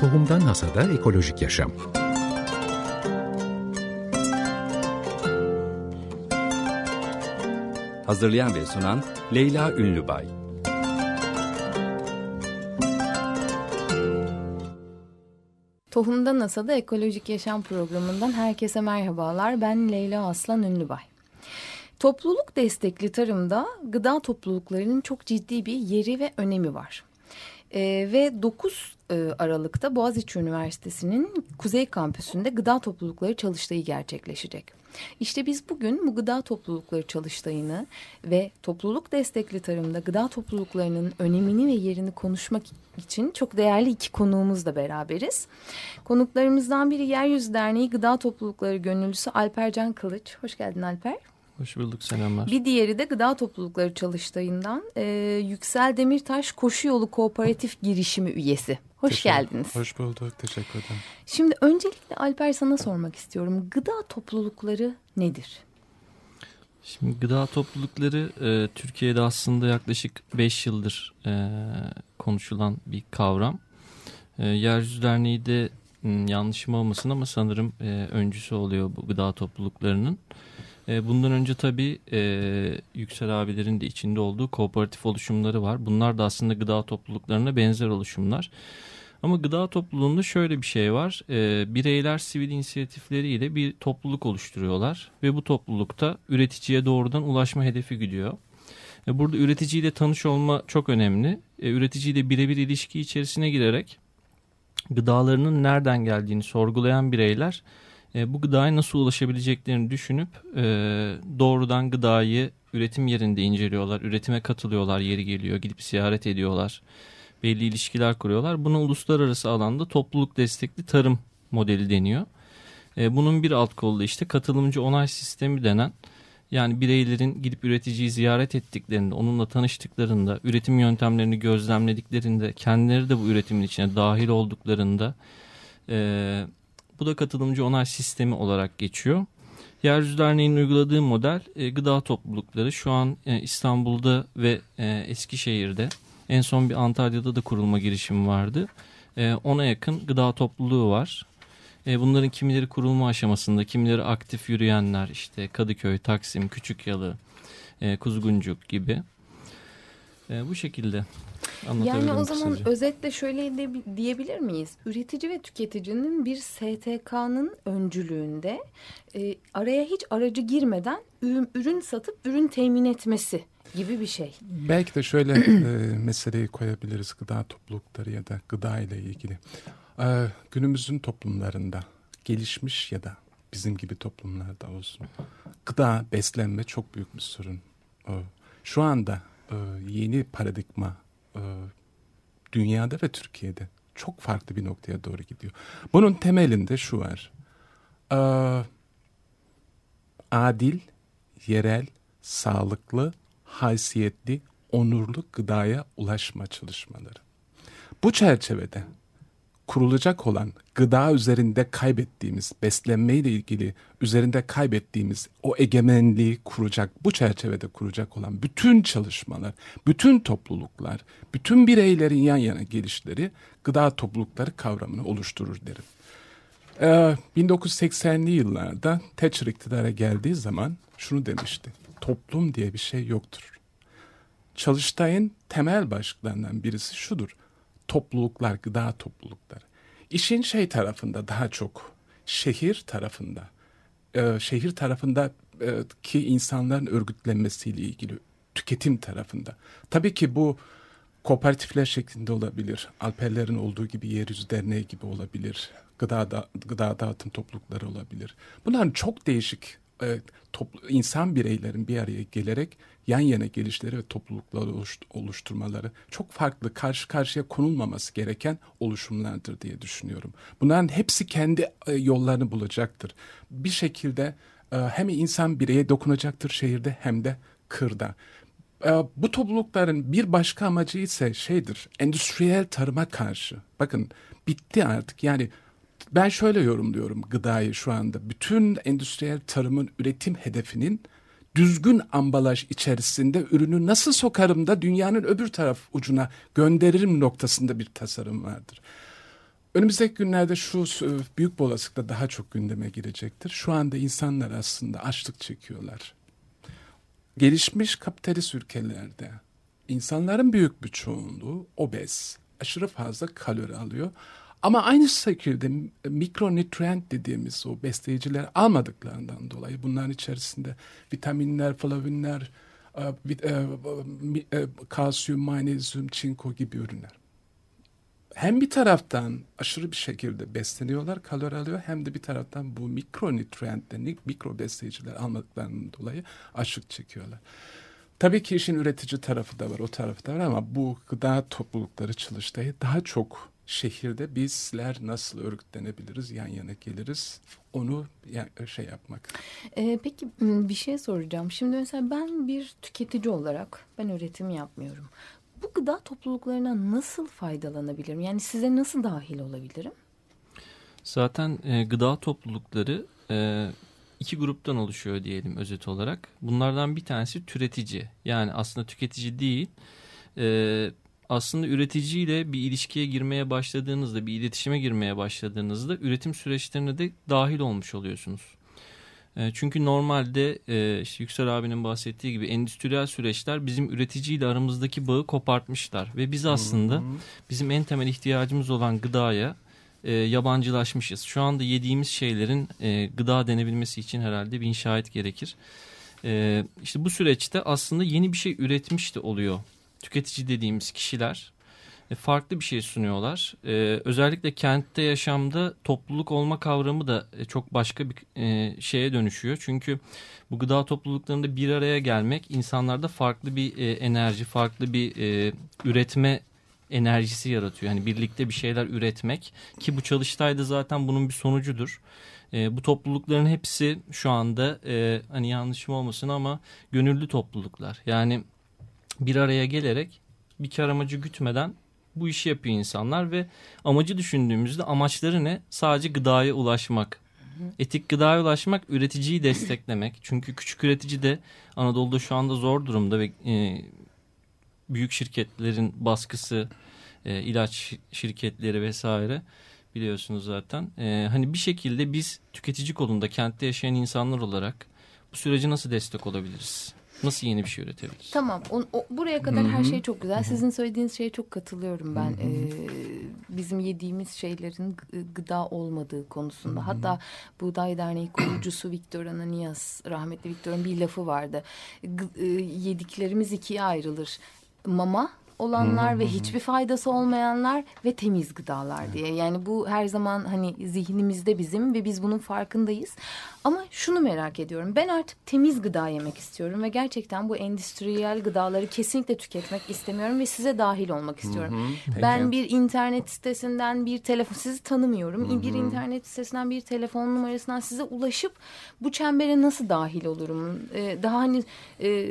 Tohumdan Hasada Ekolojik Yaşam Hazırlayan ve sunan Leyla Ünlübay Tohumdan Hasada Ekolojik Yaşam programından herkese merhabalar. Ben Leyla Aslan Ünlübay. Topluluk destekli tarımda gıda topluluklarının çok ciddi bir yeri ve önemi var. E, ve 9 e, Aralık'ta Boğaziçi Üniversitesi'nin Kuzey Kampüsü'nde gıda toplulukları çalıştayı gerçekleşecek. İşte biz bugün bu gıda toplulukları çalıştayını ve topluluk destekli tarımda gıda topluluklarının önemini ve yerini konuşmak için çok değerli iki konuğumuzla beraberiz. Konuklarımızdan biri Yeryüzü Derneği Gıda Toplulukları Gönüllüsü Alper Can Kılıç. Hoş geldin Alper. Hoş bulduk selamlar. Bir diğeri de Gıda Toplulukları Çalıştayı'ndan e, Yüksel Demirtaş Koşu Yolu Kooperatif Girişimi üyesi. Hoş Teşekkür, geldiniz. Hoş bulduk. Teşekkür ederim. Şimdi öncelikle Alper sana sormak istiyorum. Gıda toplulukları nedir? Şimdi gıda toplulukları e, Türkiye'de aslında yaklaşık 5 yıldır e, konuşulan bir kavram. E, Yeryüzü Derneği de yanlışım olmasın ama sanırım e, öncüsü oluyor bu gıda topluluklarının. E, bundan önce tabii e, Yüksel abilerin de içinde olduğu kooperatif oluşumları var. Bunlar da aslında gıda topluluklarına benzer oluşumlar. Ama gıda topluluğunda şöyle bir şey var. E, bireyler sivil inisiyatifleriyle bir topluluk oluşturuyorlar. Ve bu toplulukta üreticiye doğrudan ulaşma hedefi gidiyor. E, burada üreticiyle tanış olma çok önemli. E, üreticiyle birebir ilişki içerisine girerek gıdalarının nereden geldiğini sorgulayan bireyler e, bu gıdaya nasıl ulaşabileceklerini düşünüp e, doğrudan gıdayı üretim yerinde inceliyorlar. Üretime katılıyorlar yeri geliyor gidip ziyaret ediyorlar. Belli ilişkiler kuruyorlar. Buna uluslararası alanda topluluk destekli tarım modeli deniyor. E, bunun bir alt kolu işte katılımcı onay sistemi denen yani bireylerin gidip üreticiyi ziyaret ettiklerinde, onunla tanıştıklarında, üretim yöntemlerini gözlemlediklerinde, kendileri de bu üretimin içine dahil olduklarında e, bu da katılımcı onay sistemi olarak geçiyor. Yeryüzü Derneği'nin uyguladığı model e, gıda toplulukları şu an e, İstanbul'da ve e, Eskişehir'de en son bir Antalya'da da kurulma girişimi vardı. E, ona yakın gıda topluluğu var. E, bunların kimileri kurulma aşamasında, kimileri aktif yürüyenler işte Kadıköy, Taksim, Küçükyalı, e, Kuzguncuk gibi. E, bu şekilde yani o zaman kısaca. özetle şöyle de, diyebilir miyiz? Üretici ve tüketicinin bir STK'nın öncülüğünde e, araya hiç aracı girmeden ürün, ürün satıp ürün temin etmesi gibi bir şey. Belki de şöyle e, meseleyi koyabiliriz gıda toplulukları ya da gıda ile ilgili. E, günümüzün toplumlarında gelişmiş ya da bizim gibi toplumlarda olsun gıda beslenme çok büyük bir sorun. E, şu anda e, yeni paradigma e, dünyada ve Türkiye'de çok farklı bir noktaya doğru gidiyor. Bunun temelinde şu var. E, adil, yerel, sağlıklı, haysiyetli, onurlu gıdaya ulaşma çalışmaları. Bu çerçevede kurulacak olan gıda üzerinde kaybettiğimiz, beslenme ile ilgili üzerinde kaybettiğimiz o egemenliği kuracak, bu çerçevede kuracak olan bütün çalışmalar, bütün topluluklar, bütün bireylerin yan yana gelişleri gıda toplulukları kavramını oluşturur derim. Ee, 1980'li yıllarda Thatcher iktidara geldiği zaman şunu demişti. Toplum diye bir şey yoktur. Çalıştay'ın temel başlıklarından birisi şudur topluluklar, gıda toplulukları. İşin şey tarafında daha çok şehir tarafında, e, şehir tarafında e, ki insanların örgütlenmesiyle ilgili tüketim tarafında. Tabii ki bu kooperatifler şeklinde olabilir. Alperlerin olduğu gibi Yeryüzü Derneği gibi olabilir. Gıda, da, gıda dağıtım toplulukları olabilir. Bunların çok değişik e, toplu, insan bireylerin bir araya gelerek yan yana gelişleri ve toplulukları oluşturmaları çok farklı karşı karşıya konulmaması gereken oluşumlardır diye düşünüyorum. Bunların hepsi kendi e, yollarını bulacaktır. Bir şekilde e, hem insan bireye dokunacaktır şehirde hem de kırda. E, bu toplulukların bir başka amacı ise şeydir, endüstriyel tarıma karşı. Bakın bitti artık yani ben şöyle yorumluyorum gıdayı şu anda. Bütün endüstriyel tarımın üretim hedefinin düzgün ambalaj içerisinde ürünü nasıl sokarım da dünyanın öbür taraf ucuna gönderirim noktasında bir tasarım vardır. Önümüzdeki günlerde şu büyük bir olasılıkla daha çok gündeme girecektir. Şu anda insanlar aslında açlık çekiyorlar. Gelişmiş kapitalist ülkelerde insanların büyük bir çoğunluğu obez, aşırı fazla kalori alıyor. Ama aynı şekilde mikronutrient dediğimiz o besleyiciler almadıklarından dolayı bunların içerisinde vitaminler, flavonlar, e, e, kalsiyum, magnezyum, çinko gibi ürünler hem bir taraftan aşırı bir şekilde besleniyorlar, kalori alıyor hem de bir taraftan bu mikronutriyentler, mikro besleyiciler almadıklarından dolayı açlık çekiyorlar. Tabii ki işin üretici tarafı da var, o tarafı da var ama bu gıda toplulukları çalıştayı daha çok şehirde bizler nasıl örgütlenebiliriz, yan yana geliriz onu şey yapmak. Ee, peki bir şey soracağım. Şimdi mesela ben bir tüketici olarak ben üretim yapmıyorum bu gıda topluluklarına nasıl faydalanabilirim? Yani size nasıl dahil olabilirim? Zaten e, gıda toplulukları e, iki gruptan oluşuyor diyelim özet olarak. Bunlardan bir tanesi türetici. Yani aslında tüketici değil. E, aslında üreticiyle bir ilişkiye girmeye başladığınızda, bir iletişime girmeye başladığınızda üretim süreçlerine de dahil olmuş oluyorsunuz. E, çünkü normalde e, işte Yüksel abinin bahsettiği gibi endüstriyel süreçler bizim üreticiyle aramızdaki bağı kopartmışlar. Ve biz aslında bizim en temel ihtiyacımız olan gıdaya e, yabancılaşmışız. Şu anda yediğimiz şeylerin e, gıda denebilmesi için herhalde bir inşaat gerekir. İşte bu süreçte aslında yeni bir şey üretmiş de oluyor. Tüketici dediğimiz kişiler e, farklı bir şey sunuyorlar. Ee, özellikle kentte yaşamda topluluk olma kavramı da e, çok başka bir e, şeye dönüşüyor. Çünkü bu gıda topluluklarında bir araya gelmek insanlarda farklı bir e, enerji, farklı bir e, üretme enerjisi yaratıyor. Yani birlikte bir şeyler üretmek ki bu çalıştayda zaten bunun bir sonucudur. E, bu toplulukların hepsi şu anda e, hani yanlışım olmasın ama gönüllü topluluklar. Yani bir araya gelerek bir kar amacı gütmeden bu işi yapıyor insanlar ve amacı düşündüğümüzde amaçları ne? Sadece gıdaya ulaşmak. Etik gıdaya ulaşmak, üreticiyi desteklemek. Çünkü küçük üretici de Anadolu'da şu anda zor durumda ve e, büyük şirketlerin baskısı, e, ilaç şirketleri vesaire biliyorsunuz zaten. E, hani bir şekilde biz tüketici kolunda kentte yaşayan insanlar olarak bu süreci nasıl destek olabiliriz? Nasıl yeni bir şey üretebiliriz? Tamam. O, o, buraya kadar Hı -hı. her şey çok güzel. Sizin söylediğiniz şeye çok katılıyorum ben. Ee, bizim yediğimiz şeylerin gıda olmadığı konusunda. Hı -hı. Hatta Buğday Derneği kurucusu Viktor Ananias, rahmetli Viktor'un bir lafı vardı. G e, yediklerimiz ikiye ayrılır. Mama olanlar hmm. ve hiçbir faydası olmayanlar ve temiz gıdalar evet. diye. Yani bu her zaman hani zihnimizde bizim ve biz bunun farkındayız. Ama şunu merak ediyorum. Ben artık temiz gıda yemek istiyorum ve gerçekten bu endüstriyel gıdaları kesinlikle tüketmek istemiyorum ve size dahil olmak istiyorum. Hı hı, ben bir internet sitesinden bir telefon sizi tanımıyorum. Hı hı. Bir internet sitesinden bir telefon numarasından size ulaşıp bu çembere nasıl dahil olurum? Ee, daha hani e,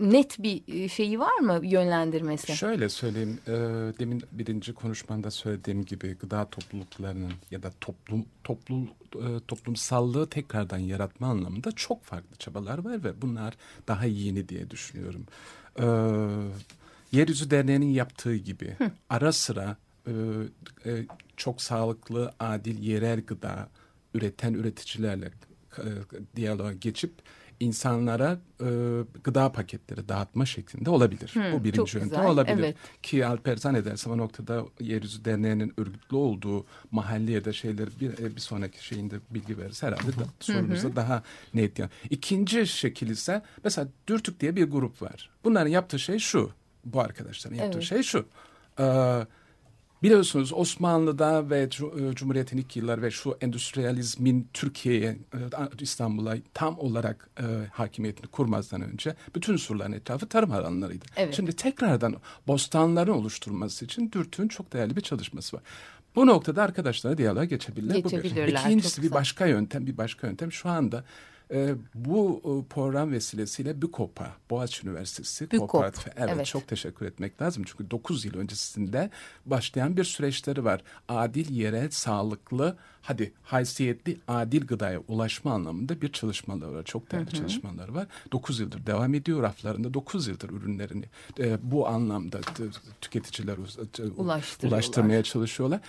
net bir şeyi var mı yönlendirmesi? Şöyle söyleyeyim. E, demin birinci konuşmanda söylediğim gibi gıda topluluklarının ya da toplum toplum e, toplumsallığı tekrardan yaratma anlamında çok farklı çabalar var ve bunlar daha yeni diye düşünüyorum. E, Yeryüzü Derneği'nin yaptığı gibi Hı. ara sıra e, e, çok sağlıklı, adil, yerel gıda üreten üreticilerle e, diyaloğa geçip insanlara e, gıda paketleri dağıtma şeklinde olabilir. Hmm, Bu birinci yöntem olabilir. Evet. Ki Alper zannedersem o noktada Yeryüzü Derneği'nin örgütlü olduğu mahalle ya da şeyleri bir, e, bir sonraki şeyinde bilgi verir. Herhalde da, sorumuza daha net. Yani. İkinci şekil ise mesela Dürtük diye bir grup var. Bunların yaptığı şey şu. Bu arkadaşların yaptığı evet. şey şu. Ee, Biliyorsunuz Osmanlı'da ve e, Cumhuriyet'in ilk yılları ve şu endüstriyalizmin Türkiye'ye, e, İstanbul'a tam olarak e, hakimiyetini kurmazdan önce bütün surların etrafı tarım alanlarıydı. Evet. Şimdi tekrardan bostanların oluşturulması için Dürt'ün çok değerli bir çalışması var. Bu noktada arkadaşlara diyaloğa geçebilirler. Geçebilirler. Bu bir. İkincisi bir başka yöntem, bir başka yöntem şu anda e, bu program vesilesiyle BÜKOP'a, Boğaziçi Üniversitesi BÜKOP. Evet, evet, çok teşekkür etmek lazım. Çünkü 9 yıl öncesinde başlayan bir süreçleri var. Adil, yerel, sağlıklı, hadi haysiyetli, adil gıdaya ulaşma anlamında bir çalışmaları var. Çok değerli hı hı. çalışmaları var. 9 yıldır devam ediyor. Raflarında 9 yıldır ürünlerini e, bu anlamda tüketiciler ulaştırmaya çalışıyorlar.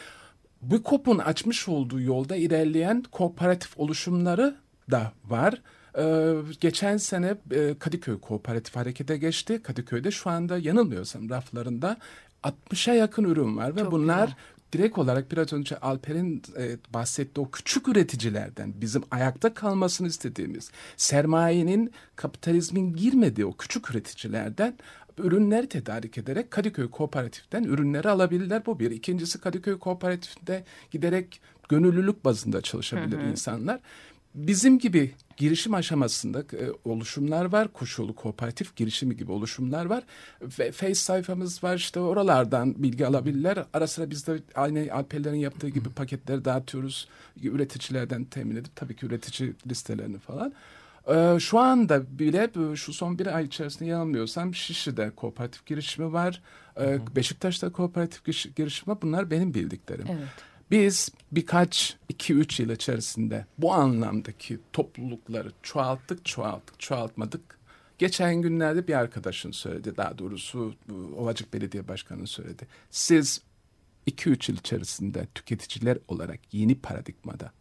bu KOP'un açmış olduğu yolda ilerleyen kooperatif oluşumları da var. Ee, geçen sene e, Kadıköy Kooperatif harekete geçti. Kadıköy'de şu anda yanılmıyorsam raflarında 60'a yakın ürün var ve Çok bunlar güzel. direkt olarak biraz önce Alper'in e, bahsettiği o küçük üreticilerden bizim ayakta kalmasını istediğimiz sermayenin kapitalizmin girmediği o küçük üreticilerden ürünler tedarik ederek Kadıköy Kooperatif'ten ürünleri alabilirler. Bu bir. İkincisi Kadıköy Kooperatif'te giderek gönüllülük bazında çalışabilir insanlar. Bizim gibi girişim aşamasında e, oluşumlar var. Koşulu kooperatif girişimi gibi oluşumlar var. Ve Face sayfamız var işte oralardan bilgi alabilirler. Ara sıra biz de aynı Alperlerin yaptığı gibi paketleri dağıtıyoruz. Üreticilerden temin edip tabii ki üretici listelerini falan. Ee, şu anda bile şu son bir ay içerisinde yanılmıyorsam Şişli'de kooperatif girişimi var. Ee, Beşiktaş'ta kooperatif giriş- girişimi var. Bunlar benim bildiklerim. Evet. Biz birkaç, iki üç yıl içerisinde bu anlamdaki toplulukları çoğalttık, çoğalttık, çoğaltmadık. Geçen günlerde bir arkadaşın söyledi, daha doğrusu bu Ovacık Belediye Başkanı'nın söyledi. Siz iki üç yıl içerisinde tüketiciler olarak yeni paradigmada.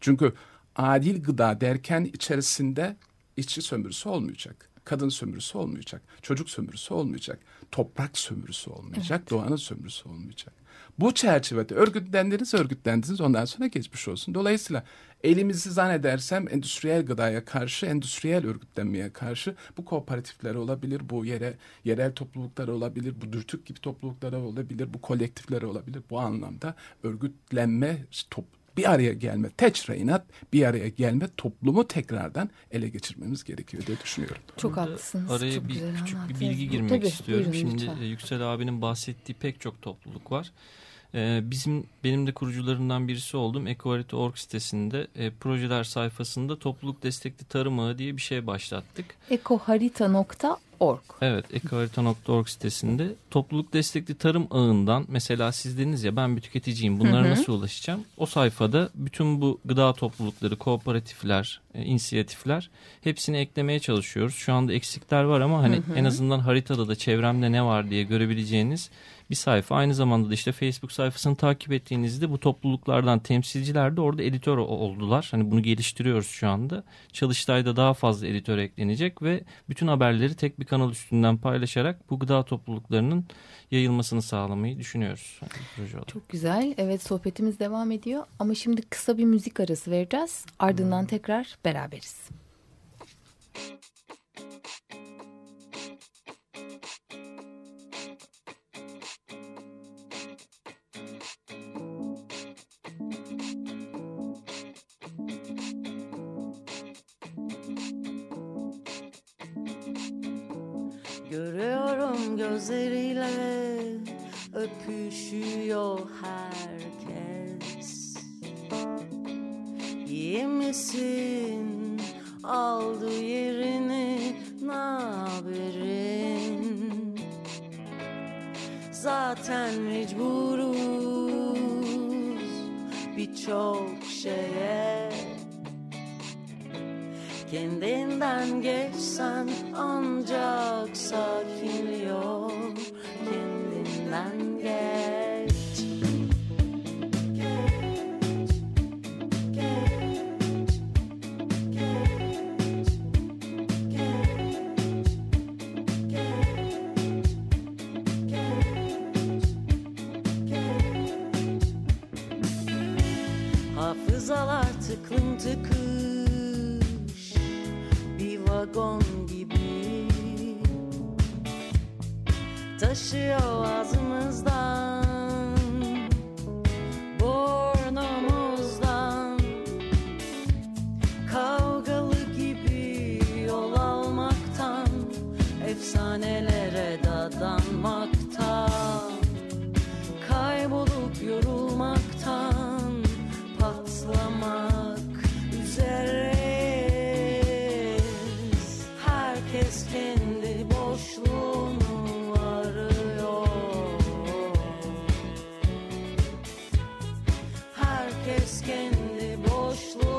Çünkü adil gıda derken içerisinde işçi sömürüsü olmayacak. Kadın sömürüsü olmayacak. Çocuk sömürüsü olmayacak. Toprak sömürüsü olmayacak. Doğanın sömürüsü olmayacak. Bu çerçevede örgütlendiniz, örgütlendiniz ondan sonra geçmiş olsun. Dolayısıyla elimizi zannedersem endüstriyel gıdaya karşı, endüstriyel örgütlenmeye karşı bu kooperatifler olabilir, bu yere yerel topluluklar olabilir, bu dürtük gibi topluluklar olabilir, bu kolektifler olabilir. Bu anlamda örgütlenme, top, bir araya gelme, teçreinat, bir araya gelme toplumu tekrardan ele geçirmemiz gerekiyor diye düşünüyorum. Çok Burada haklısınız. Araya Çok bir güzel küçük bir anlattınız. bilgi girmek Tabii, istiyorum. buyurun Şimdi lütfen. e, Yüksel abinin bahsettiği pek çok topluluk var. Ee, bizim benim de kurucularından birisi oldum. Ecoharita.org sitesinde e, projeler sayfasında topluluk destekli tarım ağı diye bir şey başlattık. Ekoharita.org Evet, ekoharita.org sitesinde topluluk destekli tarım ağından mesela siz dediniz ya ben bir tüketiciyim bunlara Hı hı. nasıl ulaşacağım? O sayfada bütün bu gıda toplulukları, kooperatifler, e, inisiyatifler hepsini eklemeye çalışıyoruz. Şu anda eksikler var ama hani en azından haritada da çevremde ne var diye görebileceğiniz bir sayfa. Aynı zamanda da işte Facebook sayfasını takip ettiğinizde bu topluluklardan temsilciler de orada editör oldular. Hani bunu geliştiriyoruz şu anda. Çalıştay'da daha fazla editör eklenecek ve bütün haberleri tek bir kanal üstünden paylaşarak bu gıda topluluklarının yayılmasını sağlamayı düşünüyoruz. Yani. Çok güzel. Evet sohbetimiz devam ediyor ama şimdi kısa bir müzik arası vereceğiz. Ardından tekrar beraberiz. Görüyorum gözleriyle öpüşüyor herkes. İyi misin? Aldı yerini ne haberin? Zaten mecburuz birçok şeye. Kendinden geçsen ancak geç. Hafızalar tıklım tıkış bir vagon gibi taşıyor ağzımızdan herkes kendi boşluğunu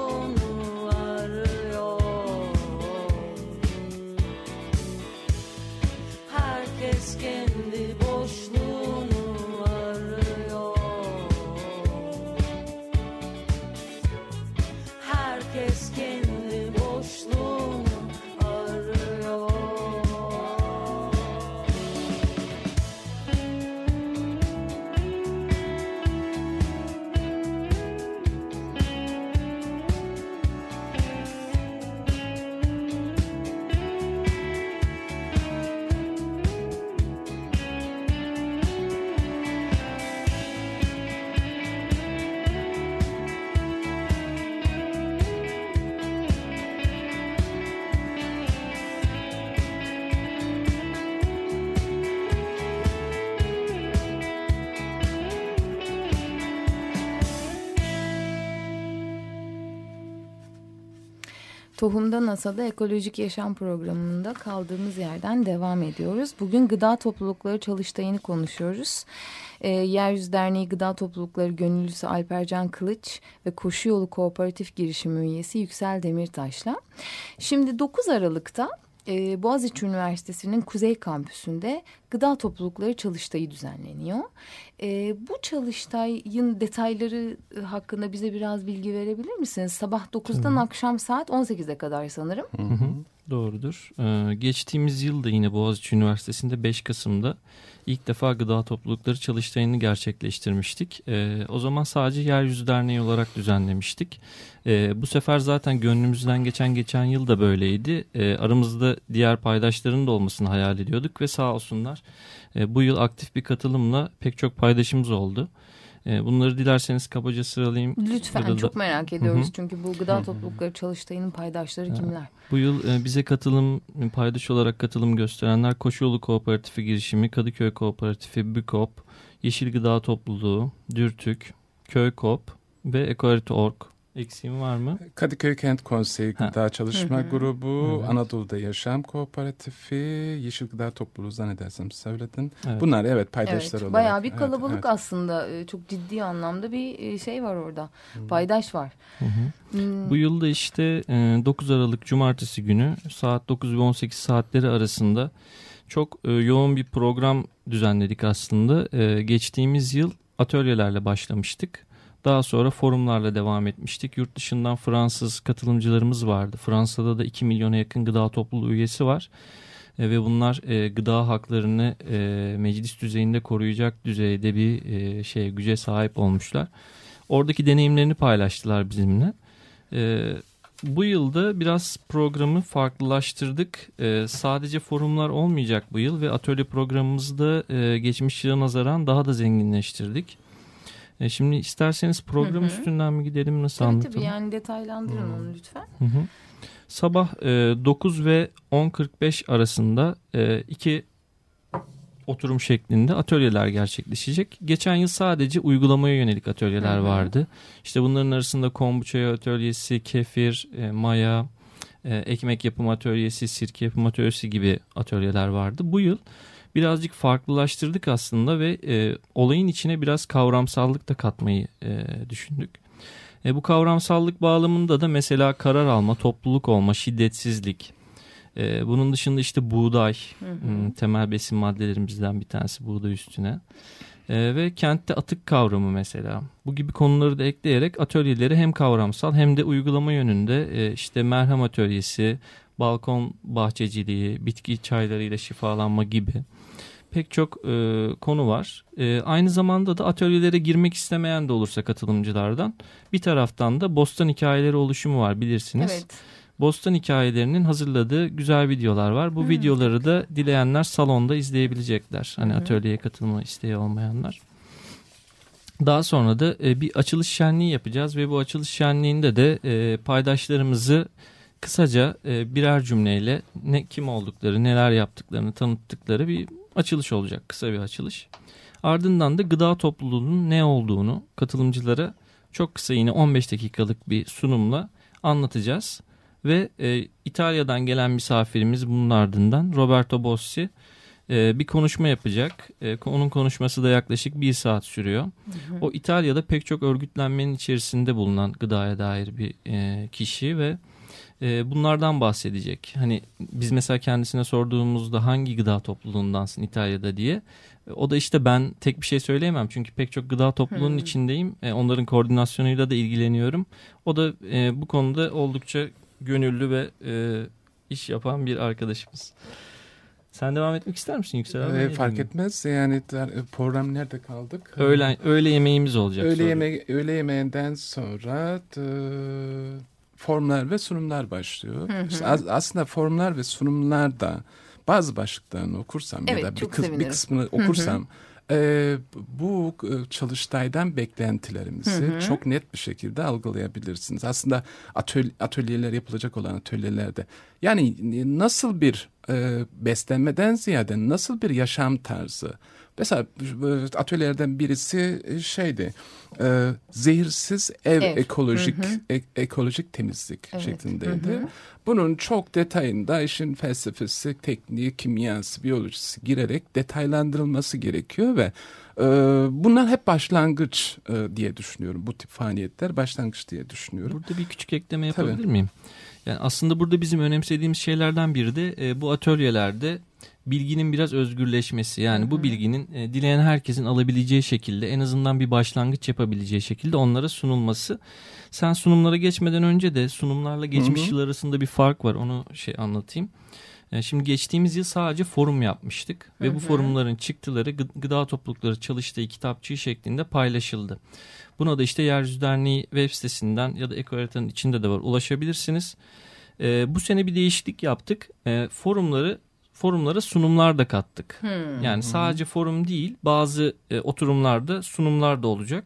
Tohum'da NASA'da Ekolojik Yaşam Programı'nda kaldığımız yerden devam ediyoruz. Bugün gıda toplulukları çalıştayını konuşuyoruz. E, Yeryüzü Derneği Gıda Toplulukları Gönüllüsü Alpercan Kılıç ve Koşu Yolu Kooperatif Girişimi üyesi Yüksel Demirtaş'la. Şimdi 9 Aralık'ta e, Boğaziçi Üniversitesi'nin Kuzey Kampüsü'nde gıda toplulukları çalıştayı düzenleniyor. E, bu çalıştayın detayları e, hakkında bize biraz bilgi verebilir misiniz? Sabah 9'dan akşam saat 18'e kadar sanırım. Hı hı, Doğrudur. Ee, geçtiğimiz yılda yine Boğaziçi Üniversitesi'nde 5 Kasım'da ilk defa gıda toplulukları çalıştayını gerçekleştirmiştik. Ee, o zaman sadece Yeryüzü Derneği olarak düzenlemiştik. Ee, bu sefer zaten gönlümüzden geçen geçen yıl da böyleydi. Ee, aramızda diğer paydaşların da olmasını hayal ediyorduk ve sağ olsunlar e, bu yıl aktif bir katılımla pek çok paydaşımız oldu. E, bunları dilerseniz kabaca sıralayayım. Lütfen Burada da- çok merak ediyoruz. Hı hı. Çünkü bu gıda toplulukları çalıştayının paydaşları kimler? Bu yıl e, bize katılım, paydaş olarak katılım gösterenler Koşuyolu Kooperatifi girişimi, Kadıköy Kooperatifi, BÜKOP, Yeşil Gıda Topluluğu, Dürtük, Köykop ve Ekoharita.org. Eksiğim var mı? Kadıköy Kent Konseyi Ha. Gıda Çalışma. Grubu, Evet. Anadolu'da Yaşam Kooperatifi, Yeşil Gıda Topluluğu zannedersem söyledin. Evet. Bunlar evet paydaşlar Evet, olarak. bayağı bir Evet, kalabalık evet. aslında. Ee, Çok ciddi anlamda bir e, şey var orada. Paydaş var. Hı hı. Hmm, Bu yılda işte e, 9 Aralık Cumartesi günü saat 9 ve 18 saatleri arasında çok e, yoğun bir program düzenledik aslında. E, Geçtiğimiz yıl atölyelerle başlamıştık. Daha sonra forumlarla devam etmiştik. Yurt dışından Fransız katılımcılarımız vardı. Fransa'da da 2 milyona yakın gıda topluluğu üyesi var. E, ve bunlar e, gıda haklarını e, meclis düzeyinde koruyacak düzeyde bir e, şey güce sahip olmuşlar. Oradaki deneyimlerini paylaştılar bizimle. E, bu yılda biraz programı farklılaştırdık. E, sadece forumlar olmayacak bu yıl ve atölye programımızı da e, geçmiş yıla nazaran daha da zenginleştirdik. E, şimdi isterseniz program Hı hı. üstünden mi gidelim nasıl tabii anlatalım? tabii yani detaylandırın Hmm. onu lütfen. Hı hı. Sabah e, 9 ve 10.45 arasında e, iki oturum şeklinde atölyeler gerçekleşecek. Geçen yıl sadece uygulamaya yönelik atölyeler Hı hı. vardı. İşte bunların arasında kombuça atölyesi, kefir, e, maya, e, ekmek yapım atölyesi, sirke yapım atölyesi gibi atölyeler vardı. Bu yıl birazcık farklılaştırdık aslında ve e, olayın içine biraz kavramsallık da katmayı e, düşündük. E, bu kavramsallık bağlamında da mesela karar alma, topluluk olma, şiddetsizlik. E, bunun dışında işte buğday, Hı hı. hmm, temel besin maddelerimizden bir tanesi buğday üstüne. E, ve kentte atık kavramı mesela. Bu gibi konuları da ekleyerek atölyeleri hem kavramsal hem de uygulama yönünde e, işte merhem atölyesi, balkon bahçeciliği, bitki çaylarıyla şifalanma gibi pek çok e, konu var. E, aynı zamanda da atölyelere girmek istemeyen de olursa katılımcılardan bir taraftan da Bostan Hikayeleri oluşumu var bilirsiniz. Evet. Bostan Hikayelerinin hazırladığı güzel videolar var. Bu Hmm. videoları da dileyenler salonda izleyebilecekler. Hani hı. atölyeye katılma isteği olmayanlar. Daha sonra da e, bir açılış şenliği yapacağız ve bu açılış şenliğinde de e, paydaşlarımızı kısaca e, birer cümleyle ne kim oldukları, neler yaptıklarını tanıttıkları bir açılış olacak. Kısa bir açılış. Ardından da gıda topluluğunun ne olduğunu katılımcılara çok kısa yine 15 dakikalık bir sunumla anlatacağız. Ve e, İtalya'dan gelen misafirimiz bunun ardından Roberto Bossi e, bir konuşma yapacak. E, onun konuşması da yaklaşık bir saat sürüyor. O İtalya'da pek çok örgütlenmenin içerisinde bulunan gıdaya dair bir e, kişi ve e, bunlardan bahsedecek. Hani biz mesela kendisine sorduğumuzda hangi gıda topluluğundansın İtalya'da diye. e, O da işte ben tek bir şey söyleyemem çünkü pek çok gıda topluluğunun Hmm. içindeyim. E, onların koordinasyonuyla da ilgileniyorum. O da e, bu konuda oldukça gönüllü ve e, iş yapan bir arkadaşımız. Sen devam etmek ister misin Yüksel abi? Ee, fark etmez yani program nerede kaldık? Öğle, öğle yemeğimiz olacak. Öğle, sonra. yeme öğle yemeğinden sonra e, formlar ve sunumlar başlıyor. Hı hı. İşte az- aslında formlar ve sunumlarda bazı başlıklarını okursam Evet, ya da bir, kız, bir kısmını okursam e, bu e, çalıştaydan beklentilerimizi Hı hı. çok net bir şekilde algılayabilirsiniz. Aslında atölye, atölyeler yapılacak olan atölyelerde yani nasıl bir e, beslenmeden ziyade nasıl bir yaşam tarzı Mesela e, atölyelerden birisi e, şeydi. e, zehirsiz ev, Ev. ekolojik Hı hı. e- ekolojik temizlik Evet. şeklindeydi. Hı hı. Bunun çok detayında işin felsefesi, tekniği, kimyası, biyolojisi girerek detaylandırılması gerekiyor ve e, bunlar hep başlangıç e, diye düşünüyorum. Bu tip faaliyetler başlangıç diye düşünüyorum. Burada bir küçük ekleme Tabii. yapabilir miyim? Yani aslında burada bizim önemsediğimiz şeylerden biri de e, bu atölyelerde bilginin biraz özgürleşmesi. Yani bu bilginin e, dileyen herkesin alabileceği şekilde en azından bir başlangıç yapabileceği şekilde onlara sunulması. Sen sunumlara geçmeden önce de sunumlarla geçmiş Hı hı. yıl arasında bir fark var. Onu şey anlatayım. E, Şimdi geçtiğimiz yıl sadece forum yapmıştık ve bu forumların çıktıları Gı- Gıda Toplulukları Çalıştığı kitapçığı şeklinde paylaşıldı. Buna da işte Yeryüzü Derneği web sitesinden ya da Ekoharitanın içinde de var ulaşabilirsiniz. E, bu sene bir değişiklik yaptık. E, forumları forumlara sunumlar da kattık. Hmm. Yani sadece forum değil bazı e, oturumlarda sunumlar da olacak.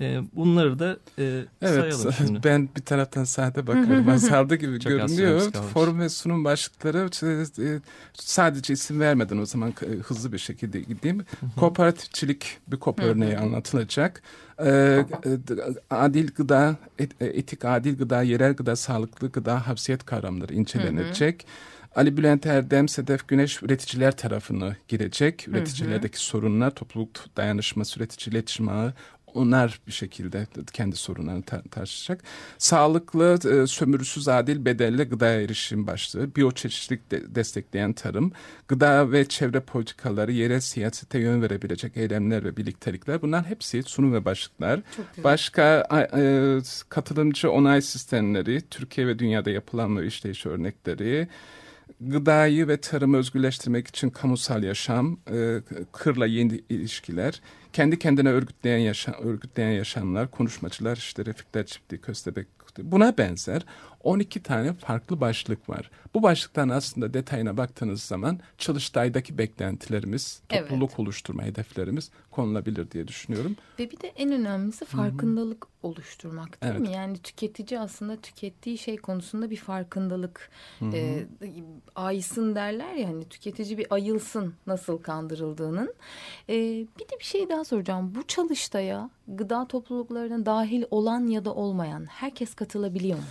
E, bunları da e, Evet, sayalım şimdi. ben bir taraftan sade bakıyorum. Masalda gibi Çok görünüyor. Forum ve sunum başlıkları e, sadece isim vermeden o zaman e, hızlı bir şekilde gideyim. Kooperatifçilik bir kop örneği anlatılacak. E, adil gıda, et- etik adil gıda, yerel gıda, sağlıklı gıda, hapsiyet kavramları incelenecek. Ali Bülent Erdem, Sedef Güneş üreticiler tarafını girecek. Üreticilerdeki sorunlar, topluluk dayanışması, üretici iletişim ağı onlar bir şekilde kendi sorunlarını tar- tartışacak. Sağlıklı, e, sömürüsüz, adil, bedelli gıdaya erişim başlığı, biyoçeşitlilik de- destekleyen tarım, gıda ve çevre politikaları, yerel siyasete yön verebilecek eylemler ve birliktelikler bunlar hepsi sunum ve başlıklar. Başka e, katılımcı onay sistemleri, Türkiye ve dünyada yapılan ve işleyiş örnekleri, gıdayı ve tarımı özgürleştirmek için kamusal yaşam, e, kırla yeni ilişkiler, kendi kendine örgütleyen, yaşam, örgütleyen yaşamlar, konuşmacılar, işte refikler çiftliği, köstebek, buna benzer 12 tane farklı başlık var. Bu başlıktan aslında detayına baktığınız zaman Çalıştay'daki beklentilerimiz, Evet. topluluk oluşturma hedeflerimiz konulabilir diye düşünüyorum. Ve bir de en önemlisi farkındalık oluşturmak değil Evet. mi? Yani tüketici aslında tükettiği şey konusunda bir farkındalık e, aysın derler ya hani tüketici bir ayılsın nasıl kandırıldığının. E, bir de bir şey daha soracağım. Bu çalıştaya gıda topluluklarına dahil olan ya da olmayan herkes katılabiliyor mu?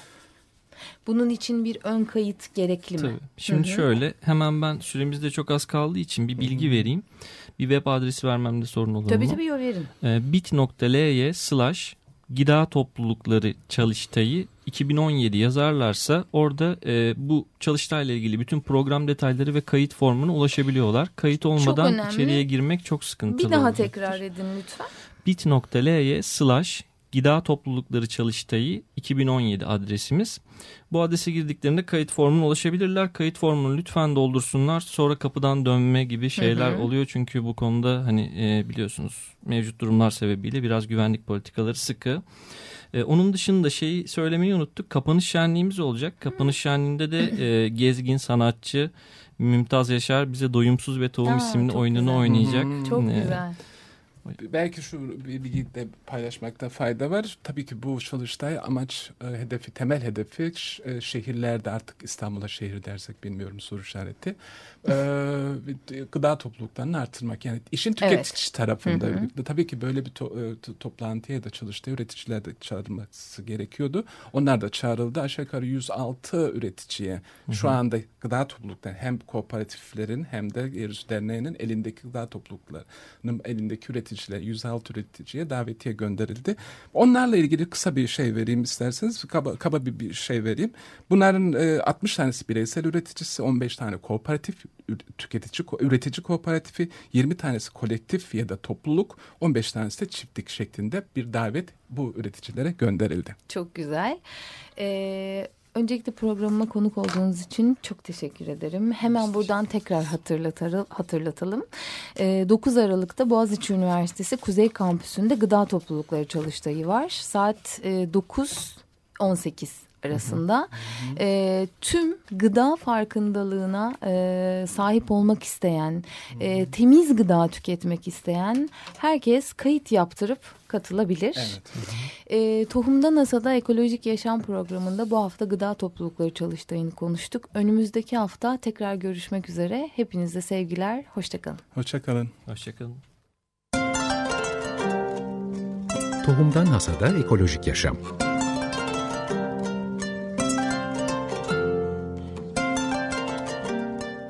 Bunun için bir ön kayıt gerekli mi? Tabii. Şimdi şöyle hemen ben süremizde çok az kaldığı için bir bilgi vereyim. Bir web adresi vermemde sorun olur Tabii mu? tabii verin. E, bit.ly slash gıda toplulukları çalıştayı 2017 yazarlarsa orada e, bu çalıştayla ilgili bütün program detayları ve kayıt formuna ulaşabiliyorlar. Kayıt olmadan içeriye girmek çok sıkıntılı Bir daha olacaktır. tekrar edin lütfen. bit.ly slash gıda toplulukları çalıştayı 2017 adresimiz. Bu adrese girdiklerinde kayıt formuna ulaşabilirler. Kayıt formunu lütfen doldursunlar. Sonra kapıdan dönme gibi şeyler Hı hı. oluyor. Çünkü bu konuda hani e, biliyorsunuz mevcut durumlar sebebiyle biraz güvenlik politikaları sıkı. E, onun dışında şeyi söylemeyi unuttuk. Kapanış şenliğimiz olacak. Kapanış şenliğinde de e, gezgin sanatçı Mümtaz Yaşar bize Doyumsuz ve Tohum Aa, isimli oyununu güzel. oynayacak. Çok E, güzel. Belki şu bilgiyi de paylaşmakta fayda var. Tabii ki bu çalıştay amaç, e, hedefi, temel hedefi e, şehirlerde artık İstanbul'a şehir dersek bilmiyorum soru işareti. E, gıda topluluklarını artırmak. Yani işin tüketici tarafında. Hı hı. Tabii ki böyle bir to- e, to- toplantıya da çalıştay üreticiler de çağrılması gerekiyordu. Onlar da çağrıldı. Aşağı yukarı 106 üreticiye şu anda gıda toplulukları hem kooperatiflerin hem de Yeryüzü Derneği'nin elindeki gıda topluluklarının elindeki üreticiler 106 üreticiye davetiye gönderildi. Onlarla ilgili kısa bir şey vereyim isterseniz. Kaba, kaba bir, bir şey vereyim. Bunların e, 60 tanesi bireysel üreticisi, 15 tane kooperatif tüketici üretici kooperatifi, 20 tanesi kolektif ya da topluluk, 15 tanesi de çiftlik şeklinde bir davet bu üreticilere gönderildi. Çok güzel. Ee, öncelikle programıma konuk olduğunuz için çok teşekkür ederim. Hemen buradan tekrar hatırlatalım. Ee, 9 Aralık'ta Boğaziçi Üniversitesi Kuzey Kampüsü'nde gıda toplulukları çalıştayı var. Saat e, 9 18 arasında e, tüm gıda farkındalığına e, sahip olmak isteyen, e, temiz gıda tüketmek isteyen herkes kayıt yaptırıp katılabilir. Evet. E, Tohumda NASA'da Ekolojik Yaşam Programı'nda bu hafta gıda toplulukları çalıştığını konuştuk. Önümüzdeki hafta tekrar görüşmek üzere. Hepinize sevgiler, hoşçakalın. Hoşçakalın. Hoşçakalın. Tohumdan Hasada Ekolojik Yaşam.